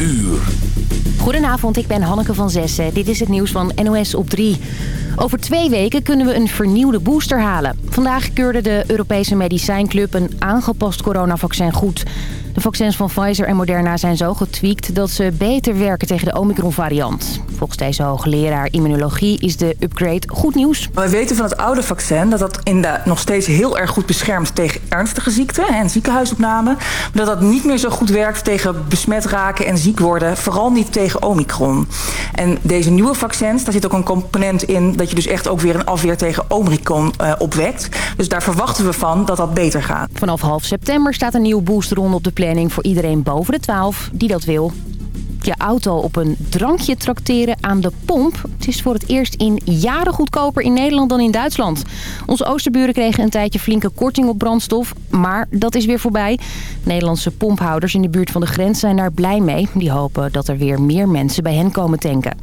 uur. Goedenavond, ik ben Hanneke van Zessen. Dit is het nieuws van NOS op 3. Over twee weken kunnen we een vernieuwde booster halen. Vandaag keurde de Europese Medicijnclub een aangepast coronavaccin goed. De vaccins van Pfizer en Moderna zijn zo getweakt dat ze beter werken tegen de Omicron-variant. Volgens deze hoogleraar immunologie is de upgrade goed nieuws. We weten van het oude vaccin dat dat inderdaad nog steeds heel erg goed beschermt tegen ernstige ziekten en ziekenhuisopname. Maar dat dat niet meer zo goed werkt tegen besmet raken en ziek worden, vooral niet tegen Omicron. En deze nieuwe vaccins, daar zit ook een component in dat je dus echt ook weer een afweer tegen Omicron uh, opwekt. Dus daar verwachten we van dat dat beter gaat. Vanaf half september staat een nieuwe boosterronde op de planning voor iedereen boven de 12 die dat wil je auto op een drankje trakteren aan de pomp. Het is voor het eerst in jaren goedkoper in Nederland dan in Duitsland. Onze oosterburen kregen een tijdje flinke korting op brandstof, maar dat is weer voorbij. Nederlandse pomphouders in de buurt van de grens zijn daar blij mee. Die hopen dat er weer meer mensen bij hen komen tanken.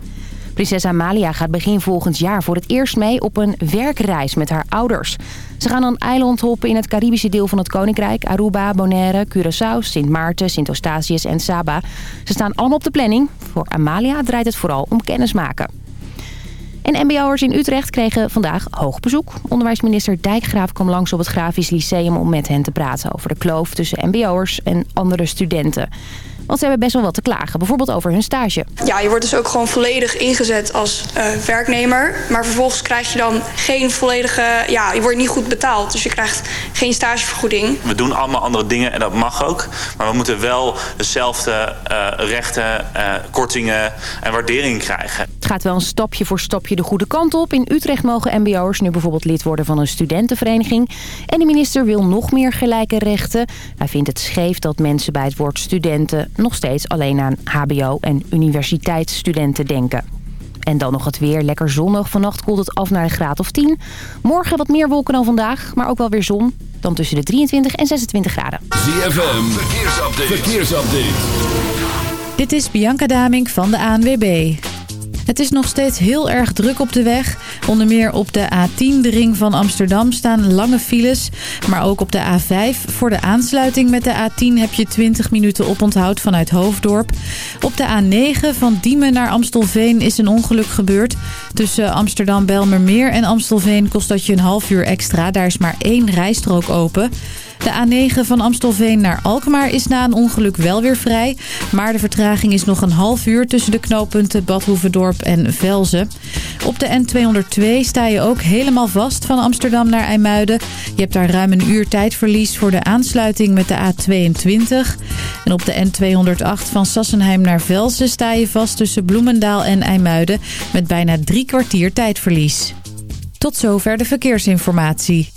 Prinses Amalia gaat begin volgend jaar voor het eerst mee op een werkreis met haar ouders. Ze gaan een eiland hoppen in het Caribische deel van het Koninkrijk. Aruba, Bonaire, Curaçao, Sint Maarten, Sint Eustatius en Saba. Ze staan allemaal op de planning. Voor Amalia draait het vooral om kennismaken. En mbo'ers in Utrecht kregen vandaag hoog bezoek. Onderwijsminister Dijkgraaf kwam langs op het Grafisch Lyceum om met hen te praten over de kloof tussen mbo'ers en andere studenten. Want ze hebben best wel wat te klagen. Bijvoorbeeld over hun stage. Ja, je wordt dus ook gewoon volledig ingezet als uh, werknemer. Maar vervolgens krijg je dan geen volledige... Ja, je wordt niet goed betaald. Dus je krijgt geen stagevergoeding. We doen allemaal andere dingen en dat mag ook. Maar we moeten wel dezelfde uh, rechten, uh, kortingen en waardering krijgen. Het gaat wel een stapje voor stapje de goede kant op. In Utrecht mogen mbo'ers nu bijvoorbeeld lid worden van een studentenvereniging. En de minister wil nog meer gelijke rechten. Hij vindt het scheef dat mensen bij het woord studenten nog steeds alleen aan hbo- en universiteitsstudenten denken. En dan nog het weer. Lekker zonnig. Vannacht koelt het af naar een graad of 10. Morgen wat meer wolken dan vandaag, maar ook wel weer zon. Dan tussen de 23 en 26 graden. ZFM, verkeersupdate. verkeersupdate. Dit is Bianca Damink van de ANWB. Het is nog steeds heel erg druk op de weg. Onder meer op de A10, de ring van Amsterdam, staan lange files. Maar ook op de A5. Voor de aansluiting met de A10 heb je 20 minuten oponthoud vanuit Hoofddorp. Op de A9 van Diemen naar Amstelveen is een ongeluk gebeurd. Tussen Amsterdam-Belmermeer en Amstelveen kost dat je een half uur extra. Daar is maar één rijstrook open. De A9 van Amstelveen naar Alkmaar is na een ongeluk wel weer vrij. Maar de vertraging is nog een half uur tussen de knooppunten Badhoevedorp en Velzen. Op de N202 sta je ook helemaal vast van Amsterdam naar IJmuiden. Je hebt daar ruim een uur tijdverlies voor de aansluiting met de A22. En op de N208 van Sassenheim naar Velzen sta je vast tussen Bloemendaal en IJmuiden... met bijna drie kwartier tijdverlies. Tot zover de verkeersinformatie.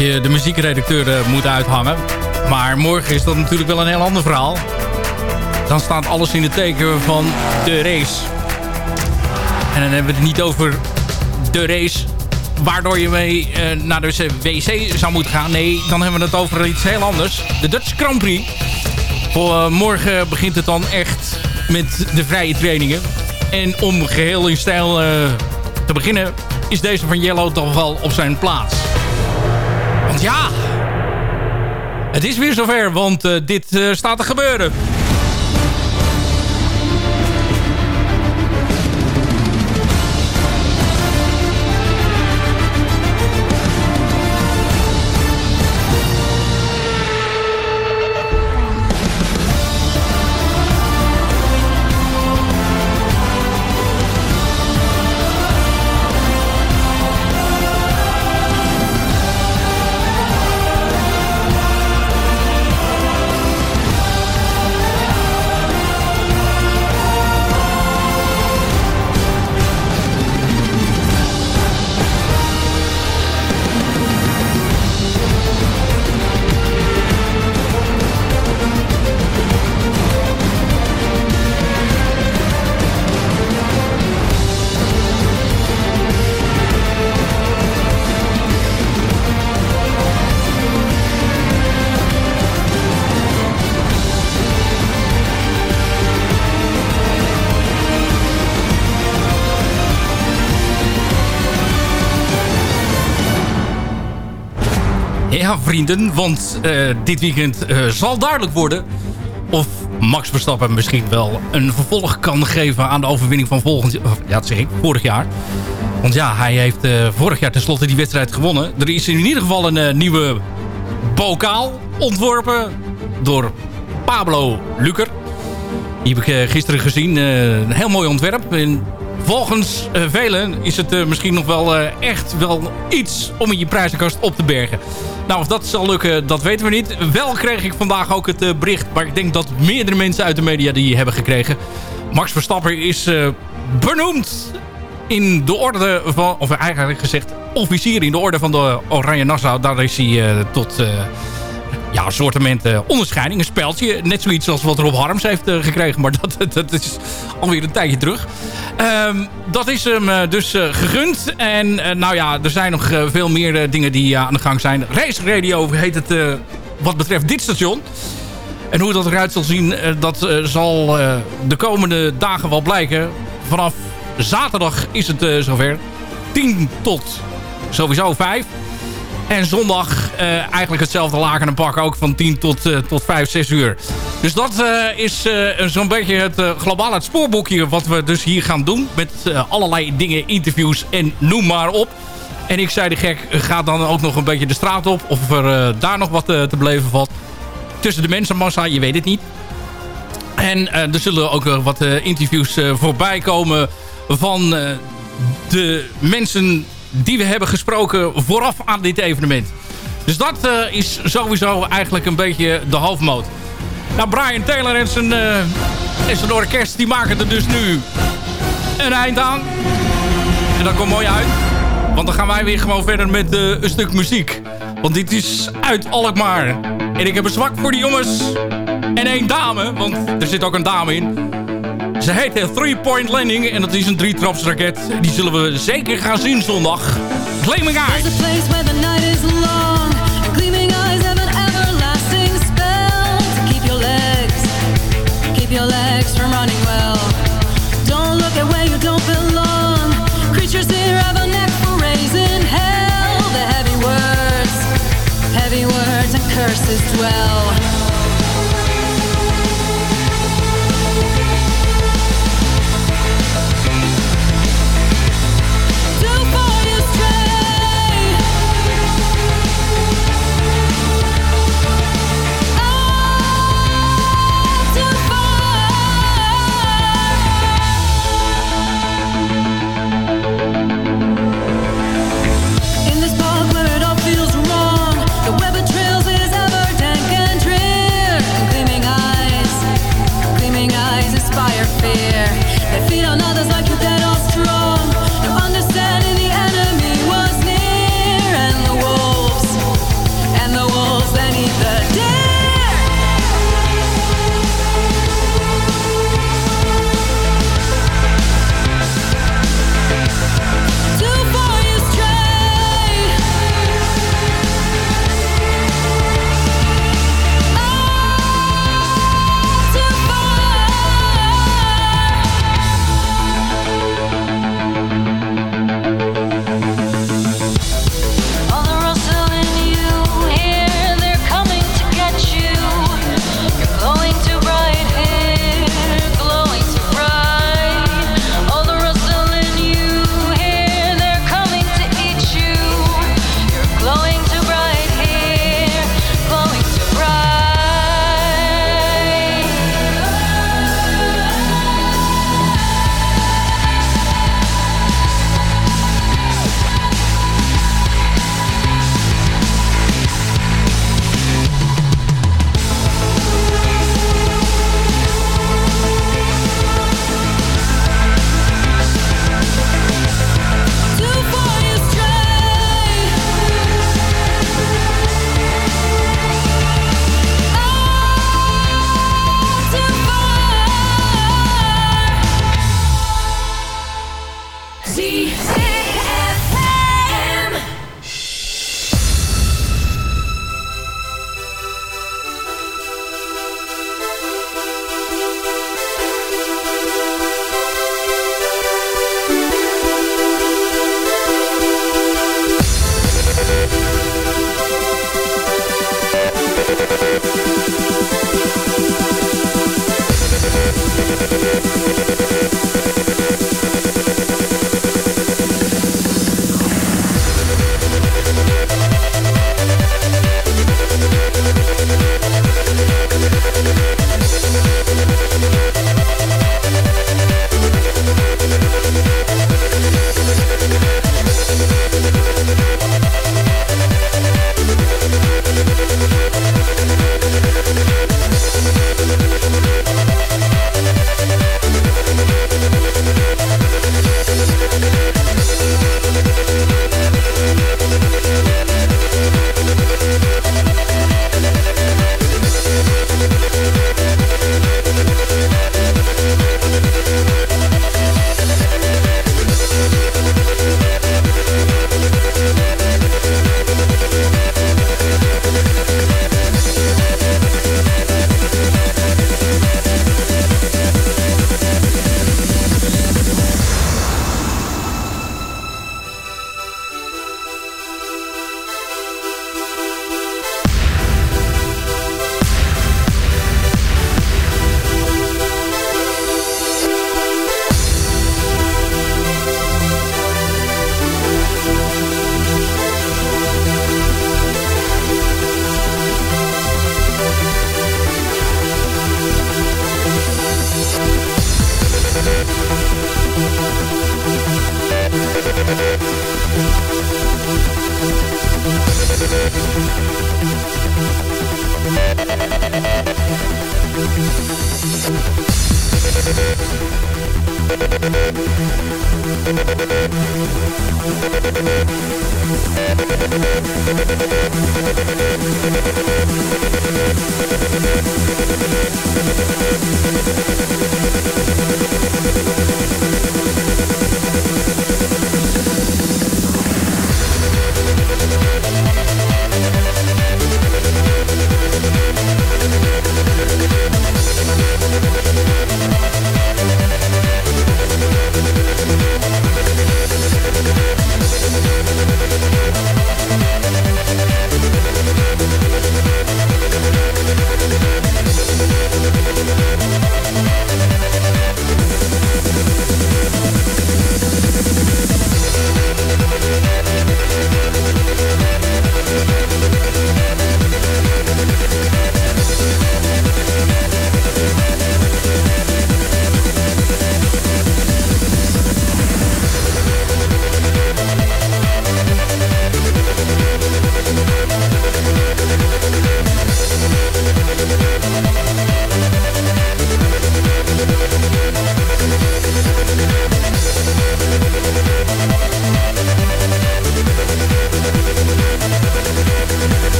Beetje de muziekredacteur uh, moet uithangen. Maar morgen is dat natuurlijk wel een heel ander verhaal. Dan staat alles in het teken van de race. En dan hebben we het niet over de race waardoor je mee uh, naar de wc zou moeten gaan. Nee, dan hebben we het over iets heel anders. De Dutch Grand Prix. Voor uh, morgen begint het dan echt met de vrije trainingen. En om geheel in stijl te beginnen is deze van Yellow toch wel op zijn plaats. Want ja, het is weer zover, want uh, dit uh, staat te gebeuren. Vrienden, want uh, dit weekend uh, zal duidelijk worden... of Max Verstappen misschien wel een vervolg kan geven... aan de overwinning van volgend, ja, dat zeg ik, vorig jaar. Want ja, hij heeft uh, vorig jaar tenslotte die wedstrijd gewonnen. Er is in ieder geval een nieuwe bokaal ontworpen door Pablo Luker. Die heb ik gisteren gezien. een heel mooi ontwerp. Volgens velen is het misschien nog wel echt wel iets om in je prijzenkast op te bergen. Nou, of dat zal lukken, dat weten we niet. Wel kreeg ik vandaag ook het bericht... maar ik denk dat meerdere mensen uit de media die hebben gekregen. Max Verstappen is benoemd in de orde van... of eigenlijk gezegd officier in de orde van de Oranje Nassau. Daar is hij tot ja, een soortement uh, onderscheiding, een speltje. Net zoiets als wat Rob Harms heeft uh, gekregen, maar dat, dat is alweer een tijdje terug. Um, dat is hem uh, dus gegund. En nou ja, er zijn nog veel meer dingen die aan de gang zijn. Race Radio heet het wat betreft dit station. En hoe dat eruit zal zien, dat zal de komende dagen wel blijken. Vanaf zaterdag is het zover. 10 tot sowieso 5. En zondag uh, eigenlijk hetzelfde laken en pak ook van 10 tot, uh, tot 5, 6 uur. Dus dat uh, is zo'n beetje het globale het spoorboekje wat we dus hier gaan doen. Met allerlei dingen, interviews en noem maar op. En ik zei de gek, ga dan ook nog een beetje de straat op. Of er daar nog wat te beleven valt. tussen de mensenmassa, je weet het niet. En er zullen ook wat interviews voorbij komen van de mensen die we hebben gesproken vooraf aan dit evenement. Dus dat is sowieso eigenlijk een beetje de halfmoot. Nou, Brian Taylor en zijn, uh, en orkest die maken er dus nu een eind aan. En dat komt mooi uit. Want dan gaan wij weer gewoon verder met uh, een stuk muziek. Want dit is uit Alkmaar. En ik heb een zwak voor die jongens. En één dame, want er zit ook een dame in. Ze heet Three Point Landing en dat is een drietrapsraket. Die zullen we zeker gaan zien zondag. Gleaming Eyes. your legs from running well. Don't look at where you don't belong. Creatures here have a neck for raising hell. The heavy words, heavy words and curses dwell.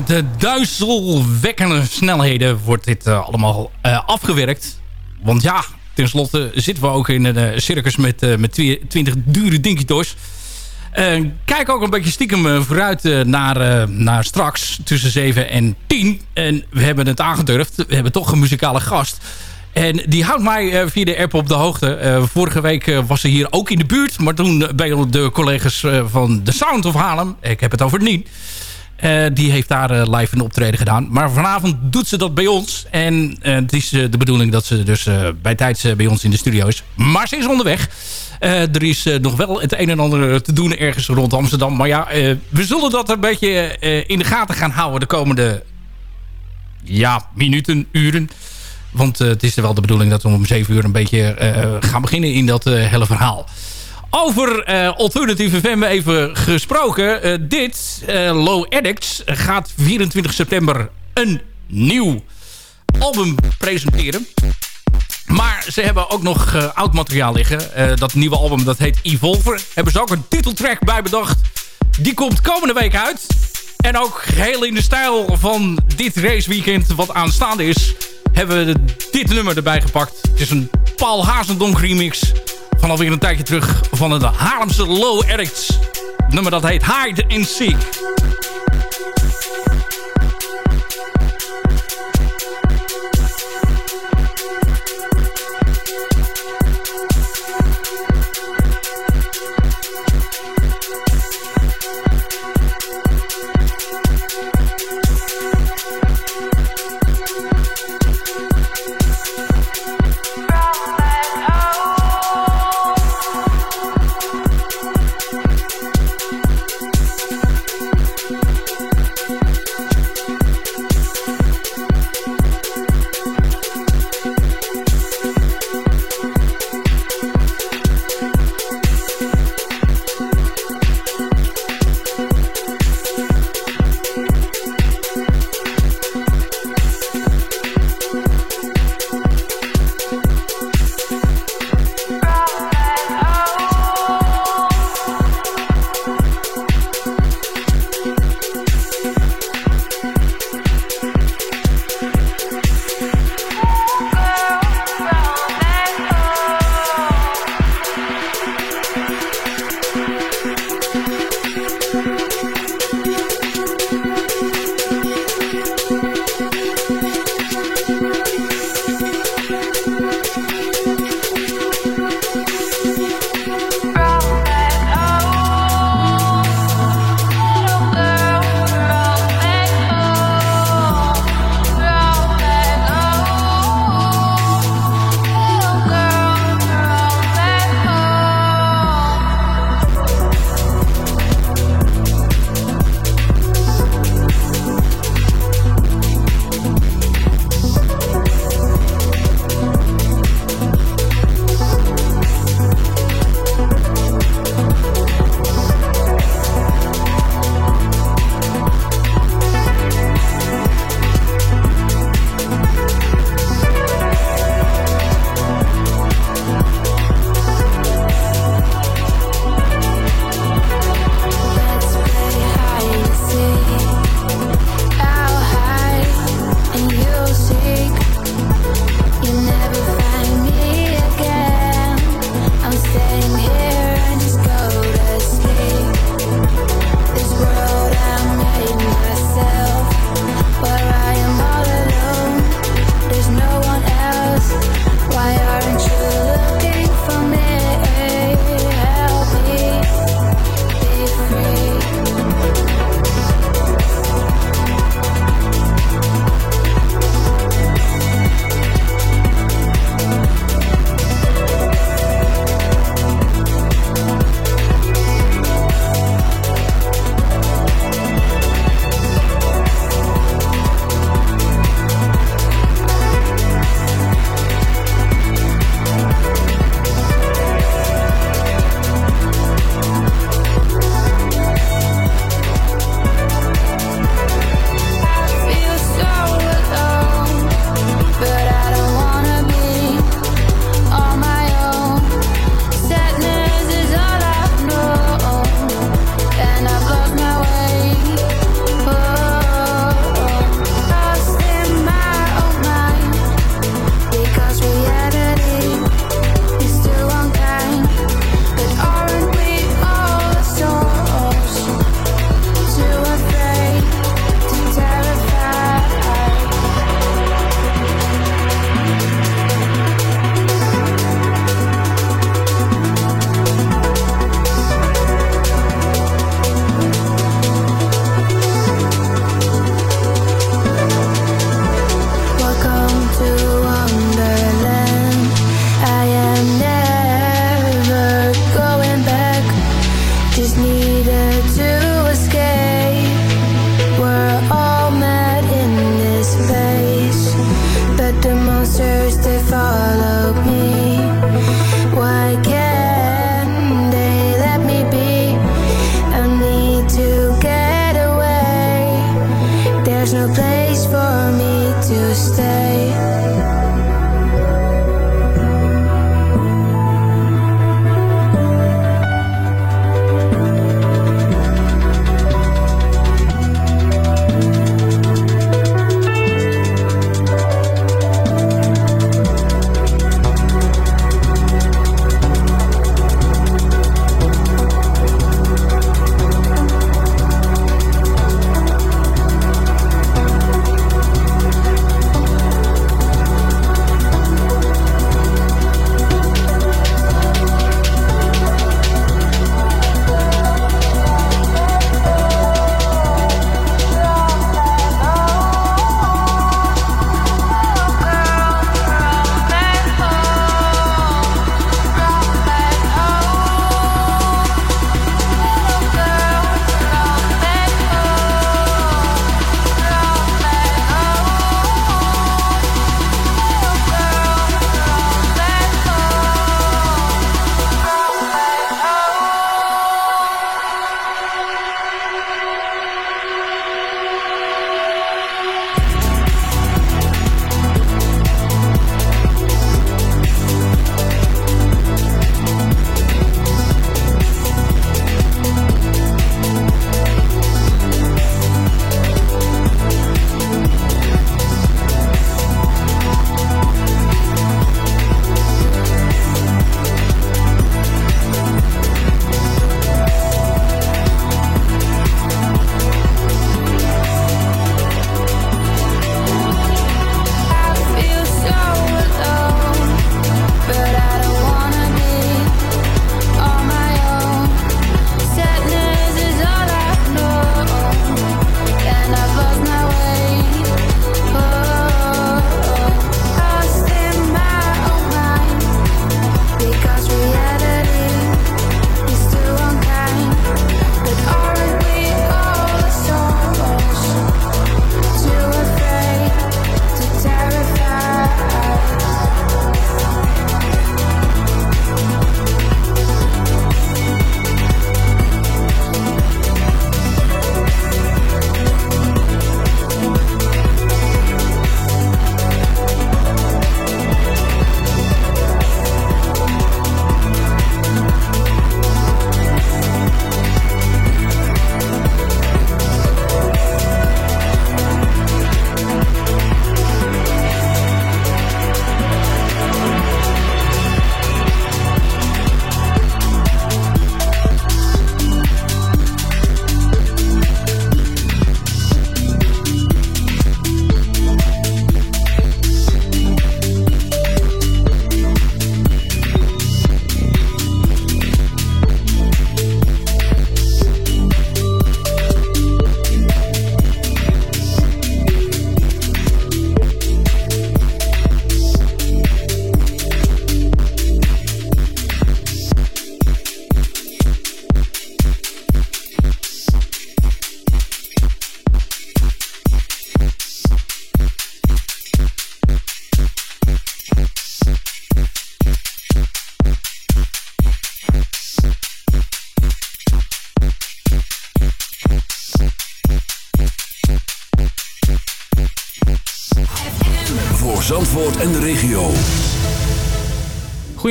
Met de duizelwekkende snelheden wordt dit uh, allemaal uh, afgewerkt. Want ja, tenslotte zitten we ook in een uh, circus met, met 20 dure dinkitos. kijk ook een beetje stiekem vooruit naar, naar straks tussen 7 en 10. En we hebben het aangedurfd. We hebben toch een muzikale gast. En die houdt mij via de app op de hoogte. vorige week was ze hier ook in de buurt. Maar toen bij de collega's van The Sound of Haarlem. Ik heb het over Nien. Uh, die heeft daar uh, live een optreden gedaan. Maar vanavond doet ze dat bij ons. En uh, het is de bedoeling dat ze dus bij tijds bij ons in de studio is. Maar ze is onderweg. er is nog wel het een en ander te doen ergens rond Amsterdam. Maar ja, we zullen dat een beetje in de gaten gaan houden de komende ja, minuten, uren. Want het is wel de bedoeling dat we om 7 uur een beetje gaan beginnen in dat hele verhaal. Over uh, Alternative FM even gesproken. Uh, dit, uh, Low Addicts, gaat 24 september een nieuw album presenteren. Maar ze hebben ook nog oud materiaal liggen. dat nieuwe album dat heet Evolver. Hebben ze ook een titeltrack bij bedacht. Die komt komende week uit. En ook heel in de stijl van dit raceweekend wat aanstaande is... hebben we dit nummer erbij gepakt. Het is een Paul Hazendonk remix van alweer een tijdje terug van het Haarlemse Low Addicts. nummer dat heet Hide and Seek.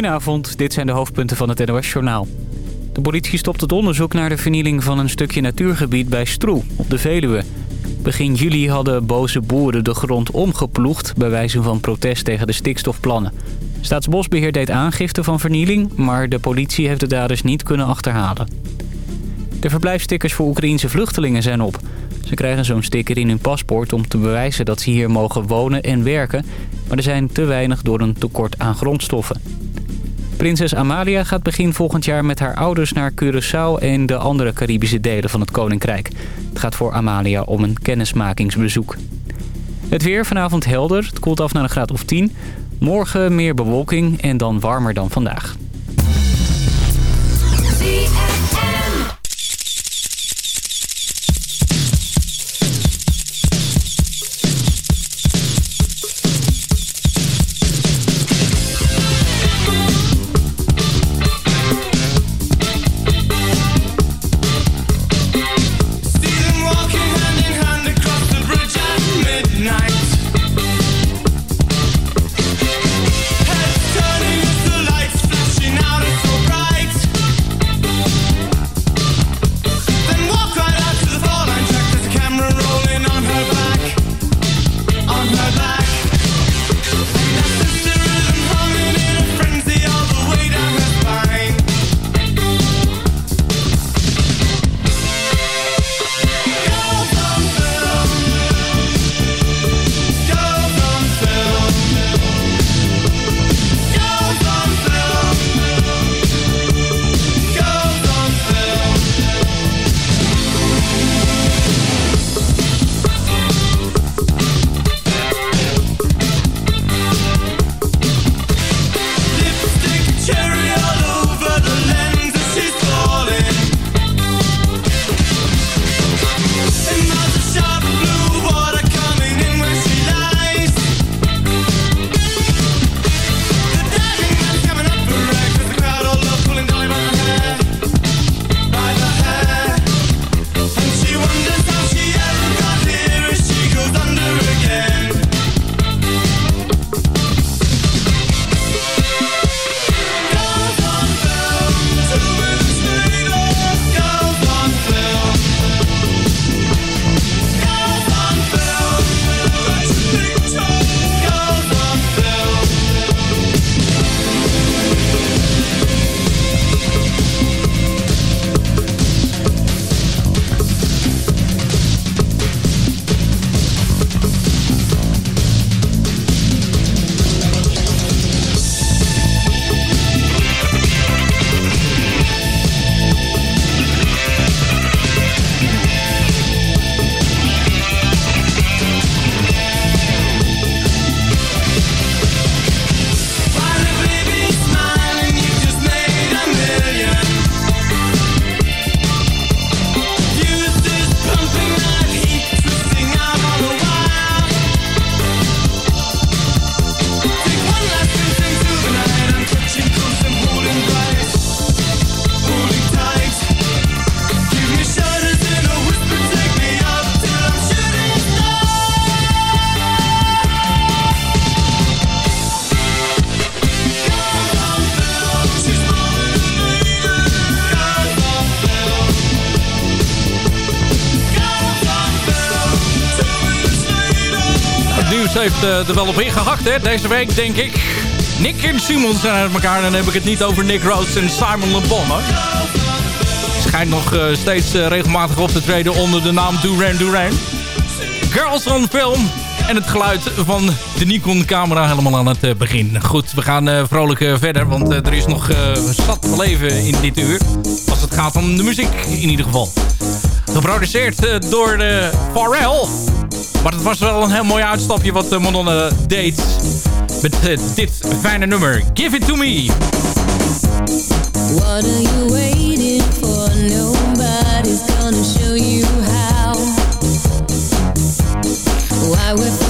Goedenavond, dit zijn de hoofdpunten van het NOS-journaal. De politie stopt het onderzoek naar de vernieling van een stukje natuurgebied bij Stroe op de Veluwe. Begin juli hadden boze boeren de grond omgeploegd... bij wijze van protest tegen de stikstofplannen. Staatsbosbeheer deed aangifte van vernieling... maar de politie heeft de daders niet kunnen achterhalen. De verblijfstickers voor Oekraïense vluchtelingen zijn op. Ze krijgen zo'n sticker in hun paspoort om te bewijzen dat ze hier mogen wonen en werken... maar er zijn te weinig door een tekort aan grondstoffen. Prinses Amalia gaat begin volgend jaar met haar ouders naar Curaçao en de andere Caribische delen van het Koninkrijk. Het gaat voor Amalia om een kennismakingsbezoek. Het weer vanavond helder, het koelt af naar een graad of 10. Morgen meer bewolking en dan warmer dan vandaag. Heeft uh, er wel op ingehakt hè, deze week, denk ik. Nick en Simon zijn uit elkaar. Dan heb ik het niet over Nick Rhodes en Simon Le Bon. Hoor. Schijnt nog uh, steeds uh, regelmatig op te treden onder de naam Duran Duran. Girls on Film. En het geluid van de Nikon-camera helemaal aan het begin. Goed, we gaan vrolijk verder. Want er is nog zat te leven in dit uur. Als het gaat om de muziek in ieder geval. Geproduceerd door de Pharrell. Maar het was wel een heel mooi uitstapje wat uh, Madonna deed. Met uh, dit fijne nummer. Give it to me. What are you waiting for? Nobody's gonna show you how. Why wait for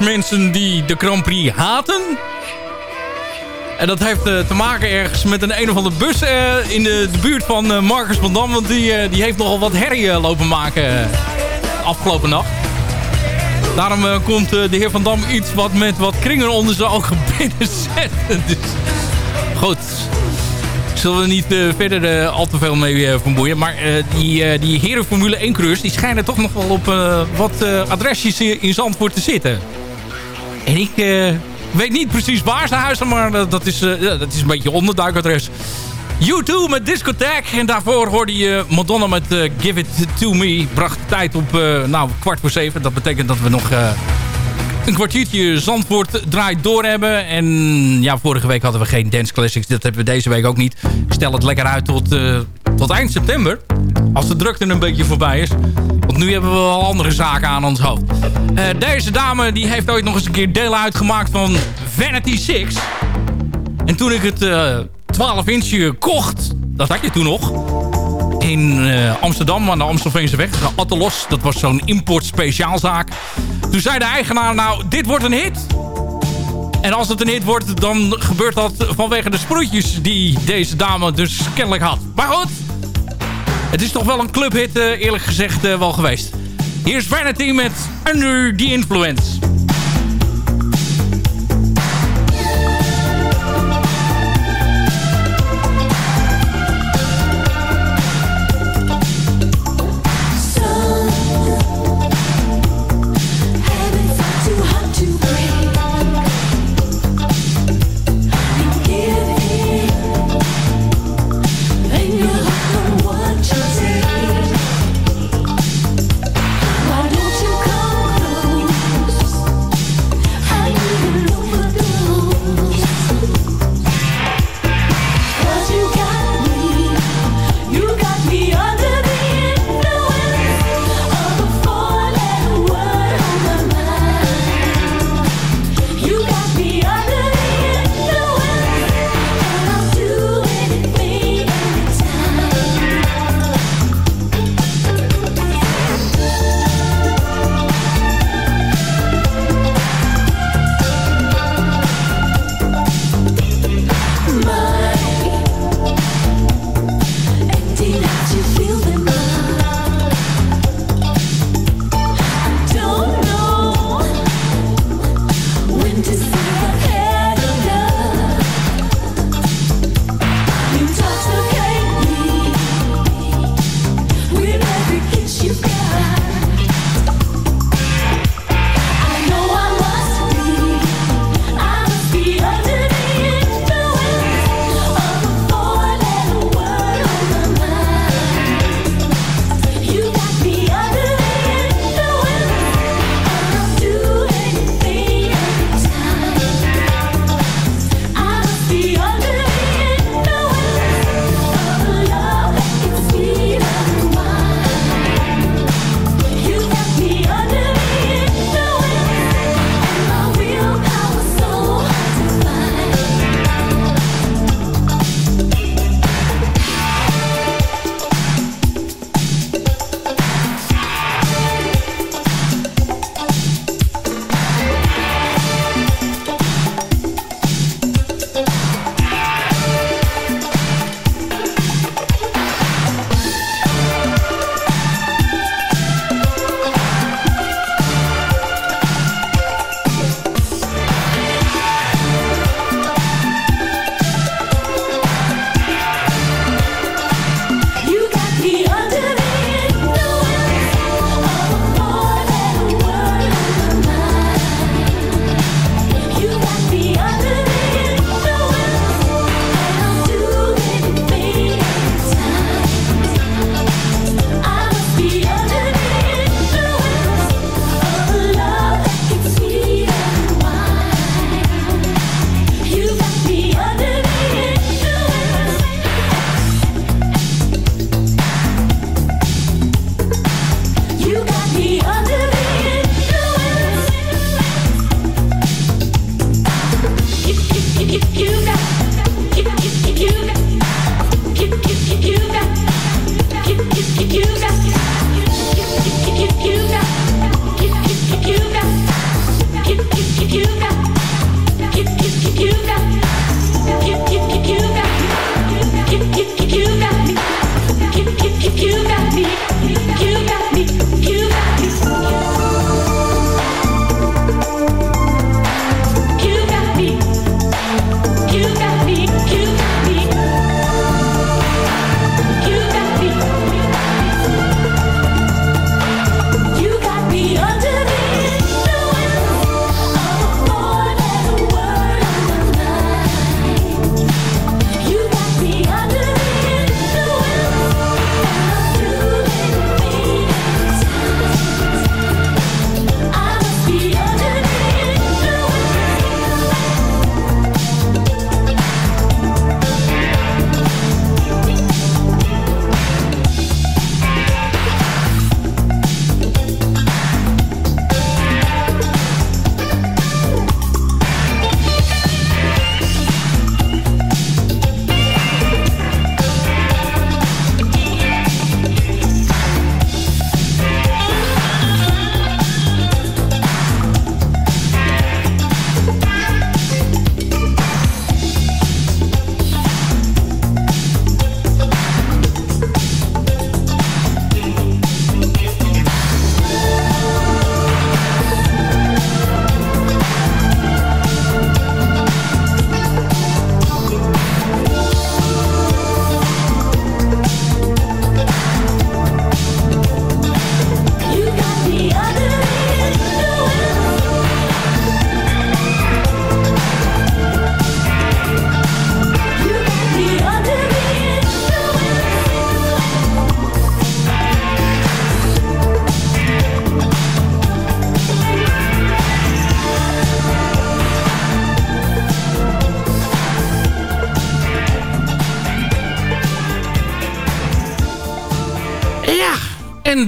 Mensen die de Grand Prix haten. En dat heeft eh, te maken ergens met een een of andere bus eh, in de, buurt van eh, Marcus van Dam. Want die, die heeft nogal wat herrie lopen maken afgelopen nacht. Daarom komt de heer Van Dam iets wat met wat kringen onder zijn ogen binnenzetten. Dus, goed. Zullen we niet verder al te veel mee vermoeien. Maar die, die heren Formule 1 coureurs... die schijnen toch nog wel op wat adresjes in Zandvoort te zitten. En ik eh, weet niet precies waar ze huizen... maar dat, is, eh, dat is een beetje onderduikadres. U2 met Discotheque. En daarvoor hoorde je Madonna met eh, Give It To Me. Bracht tijd op nou, kwart voor zeven. Dat betekent dat we nog... een kwartiertje Zandvoort draait door hebben. En ja, vorige week hadden we geen Dance Classics. Dat hebben we deze week ook niet. Ik stel het lekker uit tot, tot eind september. Als de drukte een beetje voorbij is. Want nu hebben we wel andere zaken aan ons hoofd. Eh, deze dame die heeft ooit nog eens een keer deel uitgemaakt van Vanity Six. En toen ik het eh 12 inchje kocht, dat had je toen nog in eh, Amsterdam aan de Amstelveense weg. Attelos, dat was zo'n import speciaalzaak. Toen zei de eigenaar, nou, dit wordt een hit. En als het een hit wordt, dan gebeurt dat vanwege de sproetjes die deze dame dus kennelijk had. Maar goed, het is toch wel een clubhit, eh, eerlijk gezegd, eh, wel geweest. Hier is Vanity met Under the Influence.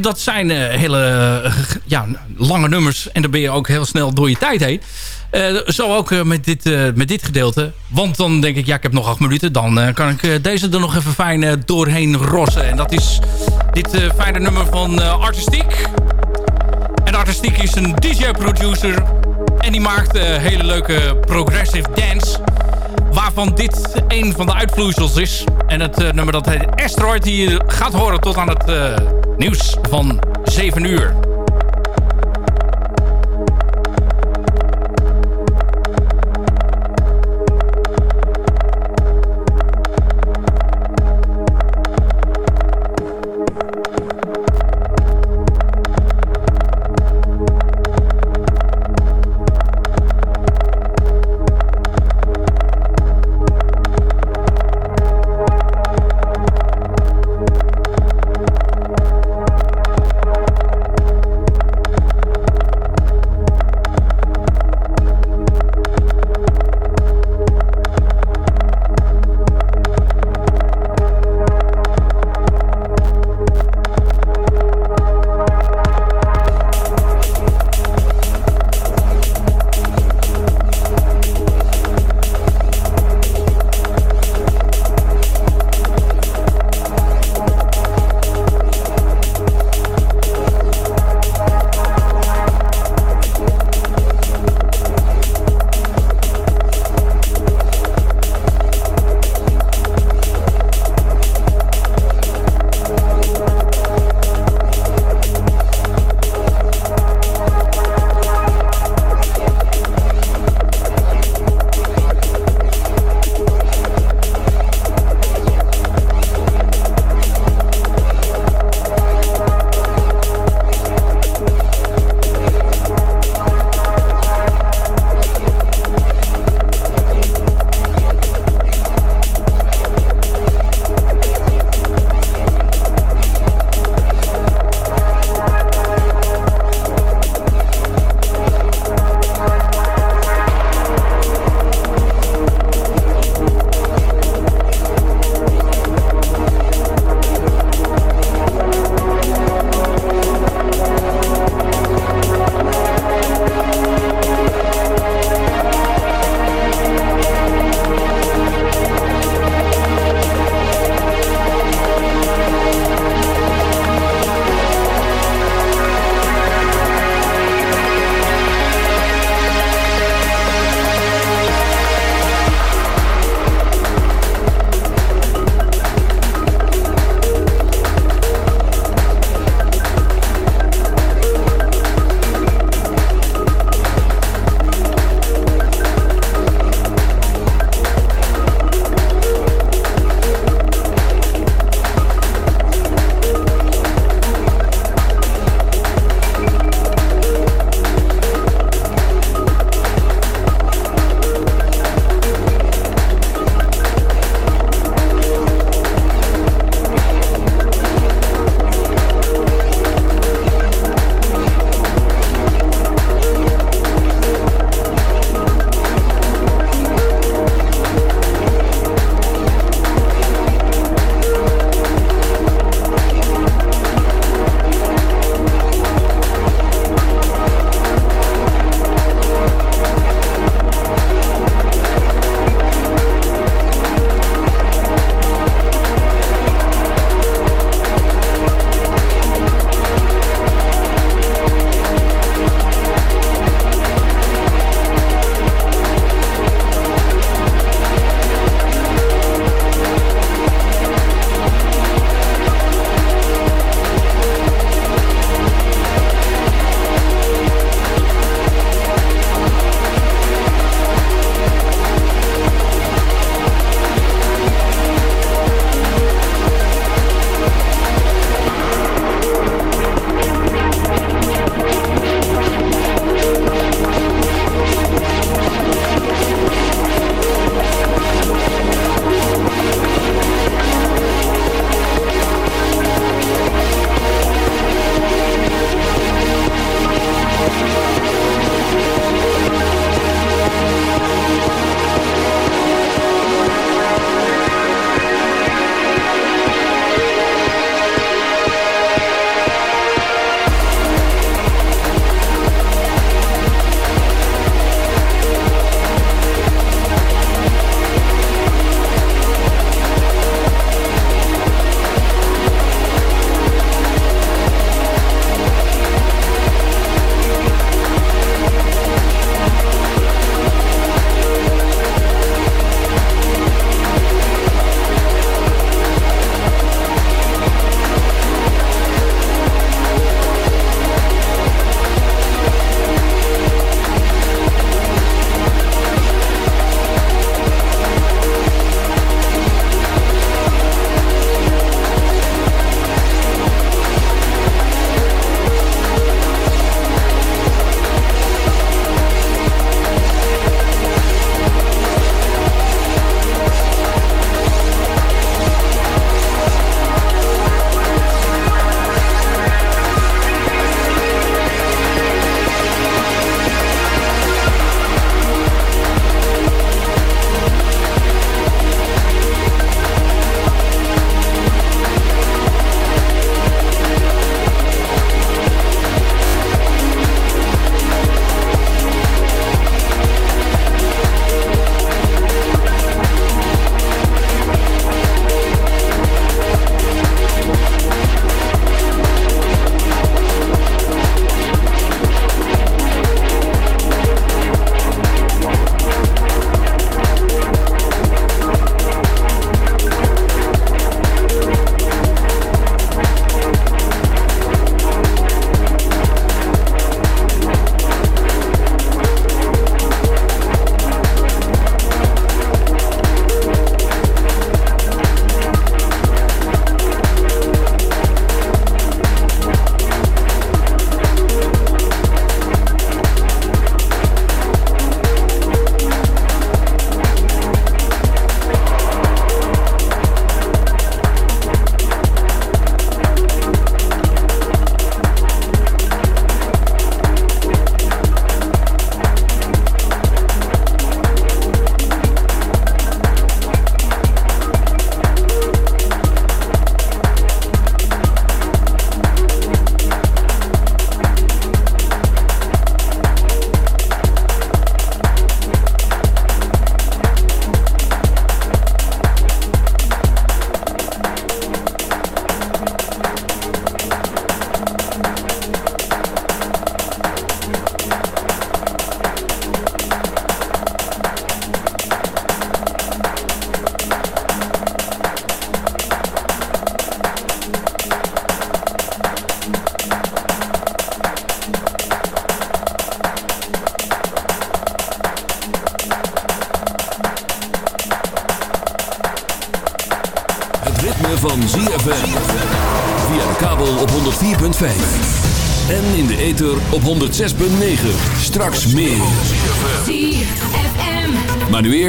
Dat zijn eh, hele eh, ja, lange nummers. En dan ben je ook heel snel door je tijd heen. Eh, zo ook met, dit, met dit gedeelte. Want dan denk ik, ja, ik heb nog acht minuten. Dan kan ik deze er nog even fijn doorheen rossen. En dat is dit fijne nummer van Artistiek. En Artistiek is een DJ-producer. En die maakt hele leuke progressive dance. Waarvan dit een van de uitvloeisels is. En het nummer dat heet Asteroid. Die je gaat horen tot aan het nieuws van 7 uur.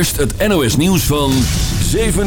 Eerst het NOS nieuws van 7